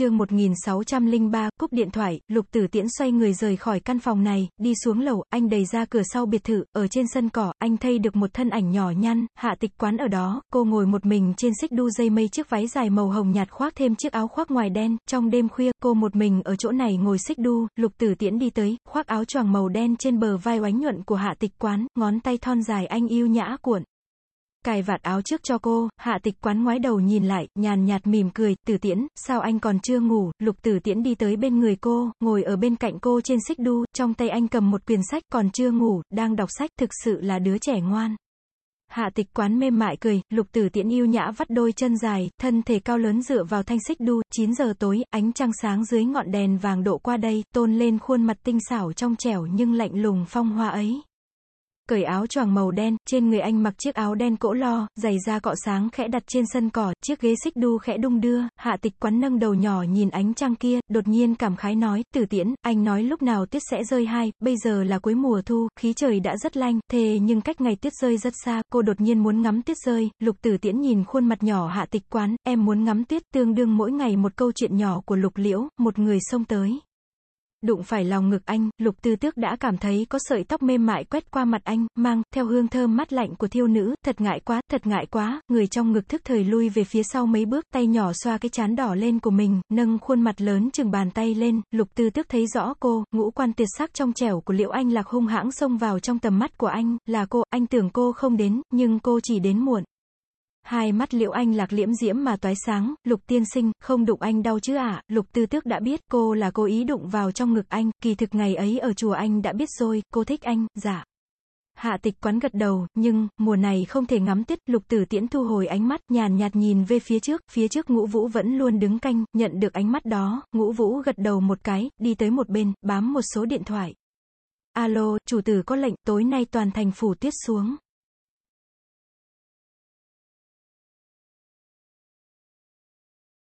chương 1603, cúp điện thoại, lục tử tiễn xoay người rời khỏi căn phòng này, đi xuống lầu, anh đẩy ra cửa sau biệt thự, ở trên sân cỏ, anh thấy được một thân ảnh nhỏ nhăn, hạ tịch quán ở đó, cô ngồi một mình trên xích đu dây mây chiếc váy dài màu hồng nhạt khoác thêm chiếc áo khoác ngoài đen, trong đêm khuya, cô một mình ở chỗ này ngồi xích đu, lục tử tiễn đi tới, khoác áo choàng màu đen trên bờ vai oánh nhuận của hạ tịch quán, ngón tay thon dài anh yêu nhã cuộn. Cài vạt áo trước cho cô, hạ tịch quán ngoái đầu nhìn lại, nhàn nhạt mỉm cười, tử tiễn, sao anh còn chưa ngủ, lục tử tiễn đi tới bên người cô, ngồi ở bên cạnh cô trên xích đu, trong tay anh cầm một quyển sách, còn chưa ngủ, đang đọc sách, thực sự là đứa trẻ ngoan. Hạ tịch quán mềm mại cười, lục tử tiễn yêu nhã vắt đôi chân dài, thân thể cao lớn dựa vào thanh xích đu, 9 giờ tối, ánh trăng sáng dưới ngọn đèn vàng độ qua đây, tôn lên khuôn mặt tinh xảo trong trẻo nhưng lạnh lùng phong hoa ấy cởi áo choàng màu đen, trên người anh mặc chiếc áo đen cỗ lo, giày da cọ sáng khẽ đặt trên sân cỏ, chiếc ghế xích đu khẽ đung đưa, hạ tịch quán nâng đầu nhỏ nhìn ánh trăng kia, đột nhiên cảm khái nói, tử tiễn, anh nói lúc nào tuyết sẽ rơi hai, bây giờ là cuối mùa thu, khí trời đã rất lanh, thề nhưng cách ngày tuyết rơi rất xa, cô đột nhiên muốn ngắm tuyết rơi, lục tử tiễn nhìn khuôn mặt nhỏ hạ tịch quán, em muốn ngắm tuyết tương đương mỗi ngày một câu chuyện nhỏ của lục liễu, một người xông tới. Đụng phải lòng ngực anh, lục tư tước đã cảm thấy có sợi tóc mềm mại quét qua mặt anh, mang, theo hương thơm mát lạnh của thiêu nữ, thật ngại quá, thật ngại quá, người trong ngực thức thời lui về phía sau mấy bước, tay nhỏ xoa cái chán đỏ lên của mình, nâng khuôn mặt lớn chừng bàn tay lên, lục tư tước thấy rõ cô, ngũ quan tuyệt sắc trong trẻo của liệu anh lạc hung hãng xông vào trong tầm mắt của anh, là cô, anh tưởng cô không đến, nhưng cô chỉ đến muộn. Hai mắt liệu anh lạc liễm diễm mà toái sáng, lục tiên sinh, không đụng anh đau chứ ạ, lục tư tước đã biết cô là cố ý đụng vào trong ngực anh, kỳ thực ngày ấy ở chùa anh đã biết rồi, cô thích anh, dạ. Hạ tịch quán gật đầu, nhưng, mùa này không thể ngắm tuyết, lục tử tiễn thu hồi ánh mắt, nhàn nhạt nhìn về phía trước, phía trước ngũ vũ vẫn luôn đứng canh, nhận được ánh mắt đó, ngũ vũ gật đầu một cái, đi tới một bên, bám một số điện thoại. Alo, chủ tử có lệnh, tối nay toàn thành phủ tuyết xuống.